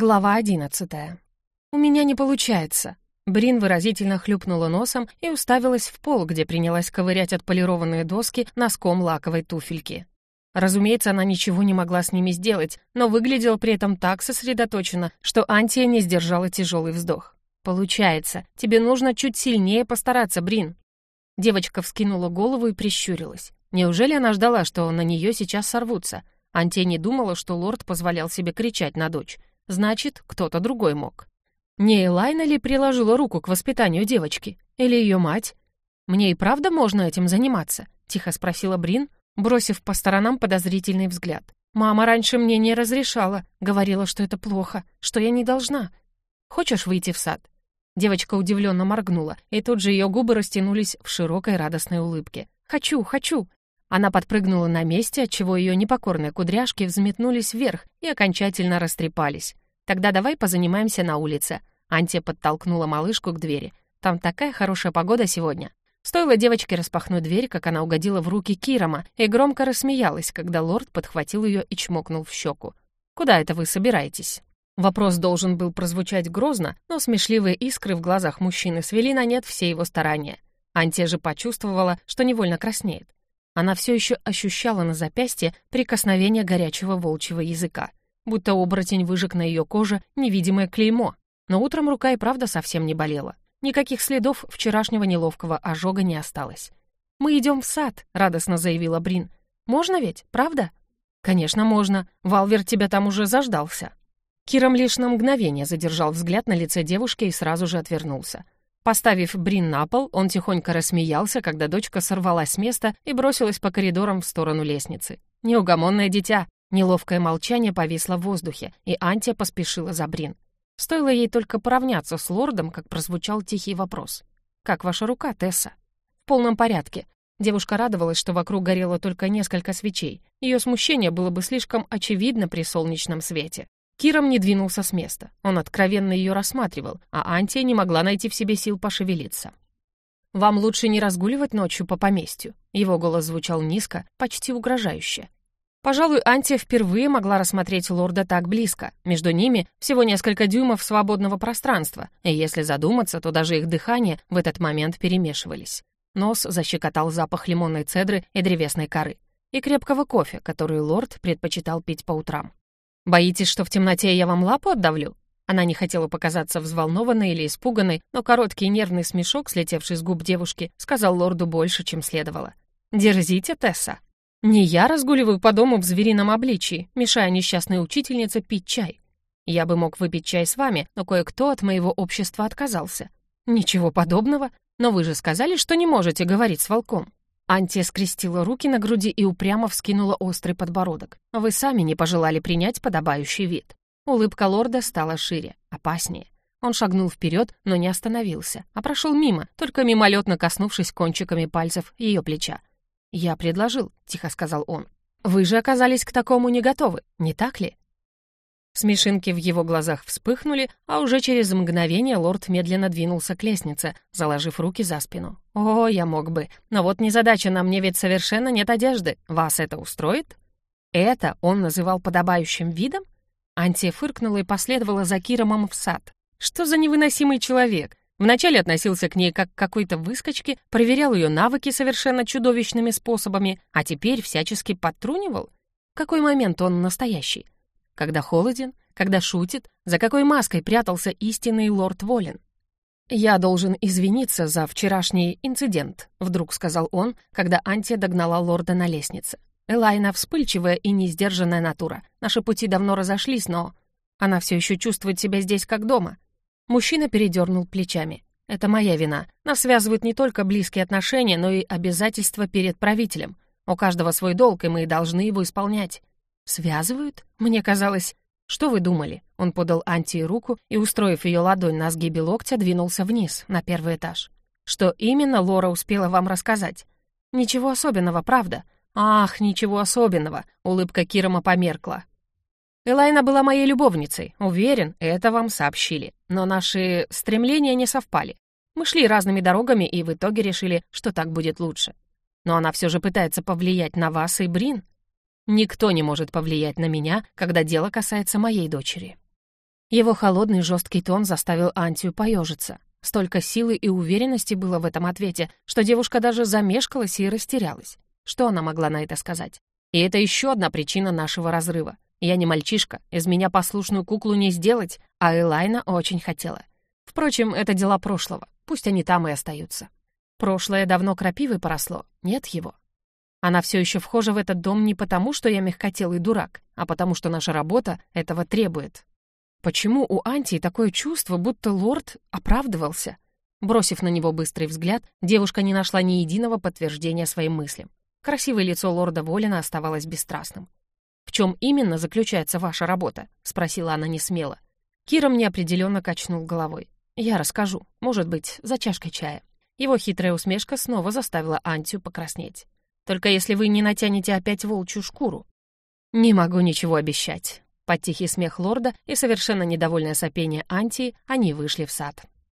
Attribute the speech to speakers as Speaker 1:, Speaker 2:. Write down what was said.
Speaker 1: Глава одиннадцатая. «У меня не получается». Брин выразительно хлюпнула носом и уставилась в пол, где принялась ковырять отполированные доски носком лаковой туфельки. Разумеется, она ничего не могла с ними сделать, но выглядела при этом так сосредоточенно, что Антия не сдержала тяжелый вздох. «Получается. Тебе нужно чуть сильнее постараться, Брин». Девочка вскинула голову и прищурилась. Неужели она ждала, что на нее сейчас сорвутся? Антия не думала, что лорд позволял себе кричать на дочь. Значит, кто-то другой мог. Не Элайна ли приложила руку к воспитанию девочки? Или ее мать? «Мне и правда можно этим заниматься?» — тихо спросила Брин, бросив по сторонам подозрительный взгляд. «Мама раньше мне не разрешала, говорила, что это плохо, что я не должна. Хочешь выйти в сад?» Девочка удивленно моргнула, и тут же ее губы растянулись в широкой радостной улыбке. «Хочу, хочу!» Она подпрыгнула на месте, отчего ее непокорные кудряшки взметнулись вверх и окончательно растрепались. «Тогда давай позанимаемся на улице». Антия подтолкнула малышку к двери. «Там такая хорошая погода сегодня». Стоило девочке распахнуть дверь, как она угодила в руки Кирома и громко рассмеялась, когда лорд подхватил ее и чмокнул в щеку. «Куда это вы собираетесь?» Вопрос должен был прозвучать грозно, но смешливые искры в глазах мужчины свели на нет все его старания. Антия же почувствовала, что невольно краснеет. Она все еще ощущала на запястье прикосновение горячего волчьего языка, будто оборотень выжег на ее коже невидимое клеймо. Но утром рука и правда совсем не болела. Никаких следов вчерашнего неловкого ожога не осталось. «Мы идем в сад», — радостно заявила Брин. «Можно ведь, правда?» «Конечно, можно. Валвер тебя там уже заждался». Киром лишь на мгновение задержал взгляд на лице девушки и сразу же отвернулся. Поставив Брин на пол, он тихонько рассмеялся, когда дочка сорвалась с места и бросилась по коридорам в сторону лестницы. Неугомонное дитя. Неловкое молчание повисло в воздухе, и Антия поспешила за Брин. Стоило ей только поравняться с лордом, как прозвучал тихий вопрос. «Как ваша рука, Тесса?» «В полном порядке». Девушка радовалась, что вокруг горело только несколько свечей. Ее смущение было бы слишком очевидно при солнечном свете. Киром не двинулся с места. Он откровенно ее рассматривал, а Антия не могла найти в себе сил пошевелиться. «Вам лучше не разгуливать ночью по поместью». Его голос звучал низко, почти угрожающе. Пожалуй, Антия впервые могла рассмотреть лорда так близко. Между ними всего несколько дюймов свободного пространства, и если задуматься, то даже их дыхания в этот момент перемешивались. Нос защекотал запах лимонной цедры и древесной коры. И крепкого кофе, который лорд предпочитал пить по утрам. «Боитесь, что в темноте я вам лапу отдавлю?» Она не хотела показаться взволнованной или испуганной, но короткий нервный смешок, слетевший с губ девушки, сказал лорду больше, чем следовало. «Дерзите, Тесса!» «Не я разгуливаю по дому в зверином обличии, мешая несчастной учительнице пить чай. Я бы мог выпить чай с вами, но кое-кто от моего общества отказался. Ничего подобного, но вы же сказали, что не можете говорить с волком. Антия скрестила руки на груди и упрямо вскинула острый подбородок. «Вы сами не пожелали принять подобающий вид». Улыбка лорда стала шире, опаснее. Он шагнул вперед, но не остановился, а прошел мимо, только мимолетно коснувшись кончиками пальцев ее плеча. «Я предложил», — тихо сказал он. «Вы же оказались к такому не готовы, не так ли?» Смешинки в его глазах вспыхнули, а уже через мгновение лорд медленно двинулся к лестнице, заложив руки за спину. «О, я мог бы. Но вот незадача, на мне ведь совершенно нет одежды. Вас это устроит?» Это он называл подобающим видом? Антия фыркнула и последовала за Киромом в сад. Что за невыносимый человек? Вначале относился к ней как к какой-то выскочке, проверял ее навыки совершенно чудовищными способами, а теперь всячески подтрунивал? В какой момент он настоящий? Когда холоден? Когда шутит? За какой маской прятался истинный лорд Волин? «Я должен извиниться за вчерашний инцидент», — вдруг сказал он, когда Антия догнала лорда на лестнице. «Элайна вспыльчивая и несдержанная натура. Наши пути давно разошлись, но она все еще чувствует себя здесь как дома». Мужчина передернул плечами. «Это моя вина. Нас связывают не только близкие отношения, но и обязательства перед правителем. У каждого свой долг, и мы должны его исполнять. «Связывают? Мне казалось...» «Что вы думали?» Он подал Антии руку и, устроив ее ладонь на сгибе локтя, двинулся вниз, на первый этаж. «Что именно Лора успела вам рассказать?» «Ничего особенного, правда?» «Ах, ничего особенного!» Улыбка Кирома померкла. Элайна была моей любовницей, уверен, это вам сообщили. Но наши стремления не совпали. Мы шли разными дорогами и в итоге решили, что так будет лучше. Но она все же пытается повлиять на вас и Брин. Никто не может повлиять на меня, когда дело касается моей дочери. Его холодный жесткий тон заставил Антию поежиться. Столько силы и уверенности было в этом ответе, что девушка даже замешкалась и растерялась. Что она могла на это сказать? И это еще одна причина нашего разрыва. Я не мальчишка, из меня послушную куклу не сделать, а Элайна очень хотела. Впрочем, это дела прошлого, пусть они там и остаются. Прошлое давно крапивой поросло, нет его. Она все еще вхожа в этот дом не потому, что я мягкотелый дурак, а потому что наша работа этого требует. Почему у Антии такое чувство, будто лорд оправдывался? Бросив на него быстрый взгляд, девушка не нашла ни единого подтверждения своим мыслям. Красивое лицо лорда Волина оставалось бесстрастным. «В чем именно заключается ваша работа?» — спросила она несмело. Киром неопределенно качнул головой. «Я расскажу. Может быть, за чашкой чая». Его хитрая усмешка снова заставила Антию покраснеть. Только если вы не натянете опять волчью шкуру. Не могу ничего обещать. Под тихий смех лорда и совершенно недовольное сопение Антии они вышли в сад.